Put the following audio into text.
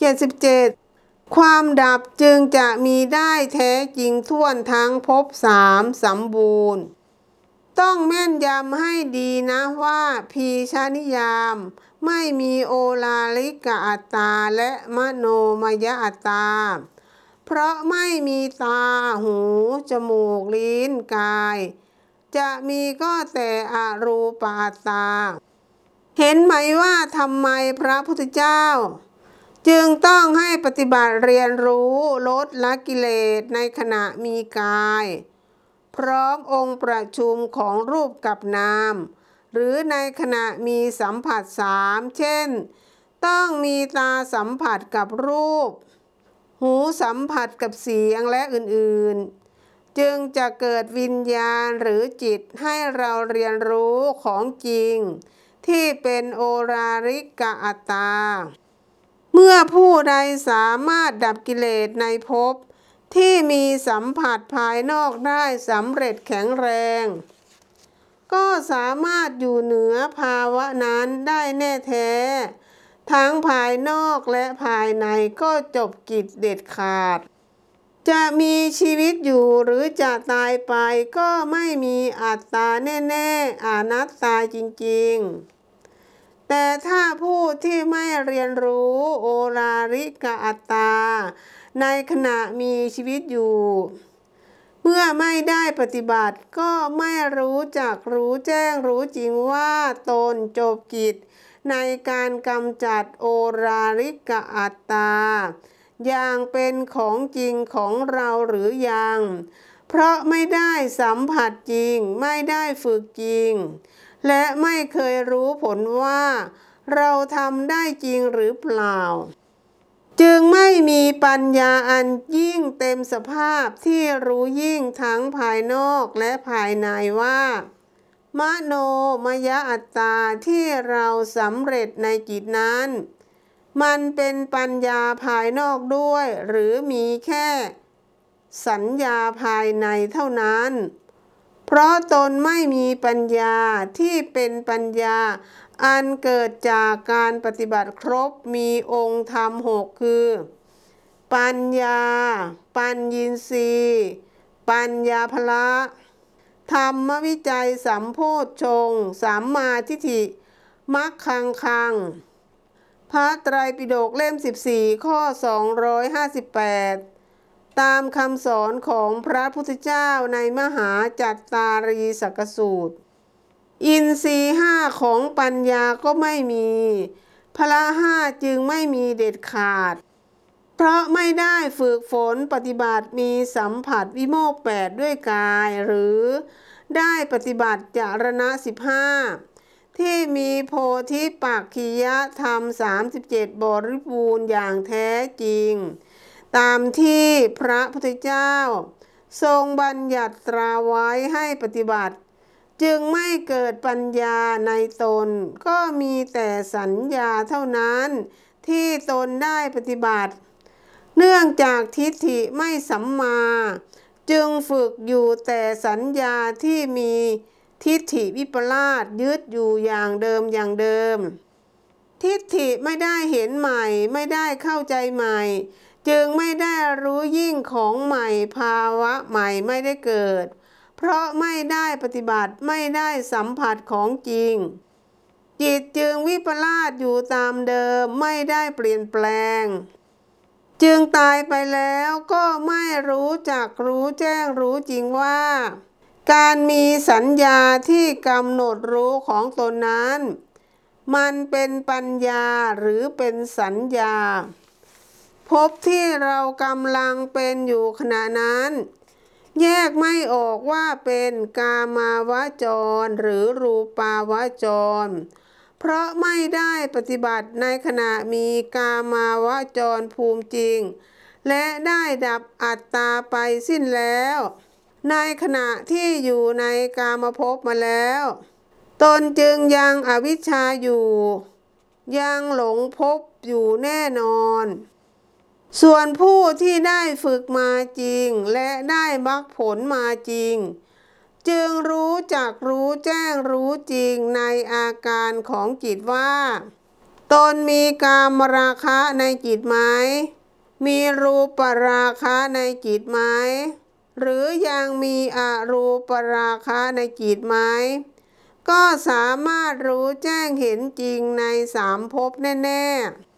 77 ความดับจึงจะมีได้แท้จริงท่วนทั้งภพสามสมบูรณ์ ต้องแม่นยำให้ดีนะว่าพีชานิยาม ไม่มีโอลาลิกะอัตตาและมโนมยอัตตา เพราะไม่มีตาหู จมูก ลิ้นกาย จะมีก็แต่อรูปอัตตาเห็นไหมว่าทำไมพระพุทธเจ้า จึงต้องให้ปฏิบัติเรียนรู้ลดละกิเลสในขณะมีกาย พร้อมองค์ประชุมของรูปกับนาม หรือในขณะมีสัมผัสสามเช่น ต้องมีตาสัมผัสกับรูป หูสัมผัสกับเสียงและอื่นๆ จึงจะเกิดวิญญาณหรือจิตให้เราเรียนรู้ของจริง ที่เป็นโอราริกะอัตตา มื่อผู้ใดสามารถดับกิเลสในภพที่มีสัมผัสภายนอกได้สำเร็จแข็งแรง ก็สามารถอยู่เหนือภาวะนั้นได้แน่แท้ ทั้งภายนอกและภายในก็จบกิจเด็ดขาด จะมีชีวิตอยู่หรือจะตายไปก็ไม่มีอัตตาแน่ ๆ อนัตตาจริง ๆ แต่ถ้าผู้ที่ไม่เรียนรู้โอราริกะอัตตา ในขณะมีชีวิตอยู่ เมื่อไม่ได้ปฏิบัติก็ไม่รู้จักรู้แจ้งรู้จริงว่าตนจบกิจ ในการกำจัดโอราริกะอัตตา อย่างเป็นของจริงของเราหรือยัง เพราะไม่ได้สัมผัสจริงไม่ได้ฝึกจริง และไม่เคยรู้ผลว่า เราทำได้จริงหรือเปล่า จึงไม่มีปัญญาอันยิ่งเต็มสภาพที่รู้ยิ่งทั้งภายนอกและภายในว่ามโนมยอัตตาที่เราสำเร็จในจิตนั้น มันเป็นปัญญาภายนอกด้วย หรือมีแค่ สัญญาภายในเท่านั้น เพราะตนไม่มีปัญญาที่เป็นปัญญา อันเกิดจากการปฏิบัติครบมีองค์ธรรมหกคือ ปัญญา ปัญญินทรีย์ปัญญาภละธรรมวิจัยสัมโพชงสัมมาทิฏฐิมัคคังคัง พระไตรปิฎกเล่ม 14 ข้อ 258 ตามคำสอนของพระพุทธเจ้าในมหาจัตตารีสกสูตร อินทรีห้าของปัญญาก็ไม่มีพละห้าจึงไม่มีเด็ดขาด เพราะไม่ได้ฝึกฝนปฏิบัติมีสัมผัสวิโมกข์แปดด้วยกาย หรือได้ปฏิบัติจารณะสิบห้าที่มีโพธิปักขียธรรม 37 บริบูรณ์อย่างแท้จริง ตามที่พระพุทธเจ้า ทรงบัญญัติตราไว้ให้ปฏิบัติ จึงไม่เกิดปัญญาในตน ก็มีแต่สัญญาเท่านั้นที่ตนได้ปฏิบัติ เนื่องจากทิฏฐิไม่สัมมา จึงฝึกอยู่แต่สัญญาที่มีทิฏฐิวิปลาสยึดอยู่อย่างเดิมอย่างเดิม ทิฏฐิไม่ได้เห็นใหม่ ไม่ได้เข้าใจใหม่ จึงไม่ได้รู้ยิ่งของใหม่ภาวะใหม่ไม่ได้เกิด เพราะไม่ได้ปฏิบัติไม่ได้สัมผัสของจริง จิตจึงวิปลาสอยู่ตามเดิมไม่ได้เปลี่ยนแปลง จึงตายไปแล้วก็ไม่รู้จักรู้แจ้งรู้จริงว่า การมีสัญญาที่กำหนดรู้ของตนนั้น มันเป็นปัญญาหรือเป็นสัญญา พบที่เรากำลังเป็นอยู่ขณะนั้น แยกไม่ออกว่าเป็นกามาวจร หรือรูปาวจร เพราะไม่ได้ปฏิบัติในขณะมีกามาวจรภูมิจริง และได้ดับอัตตาไปสิ้นแล้ว ในขณะที่อยู่ในกามภพมาแล้ว ตนจึงยังอวิชชาอยู่ ยังหลงภพอยู่แน่นอน ส่วนผู้ที่ได้ฝึกมาจริง และได้มรรคผลมาจริง จึงรู้จักรู้แจ้งรู้จริงในอาการของจิตว่า ตนมีกามราคะในจิตไหม มีรูปราคะในจิตไหม หรือยังมีอรูปราคะในจิตไหม ก็สามารถรู้แจ้งเห็นจริงในสามภพแน่ ๆ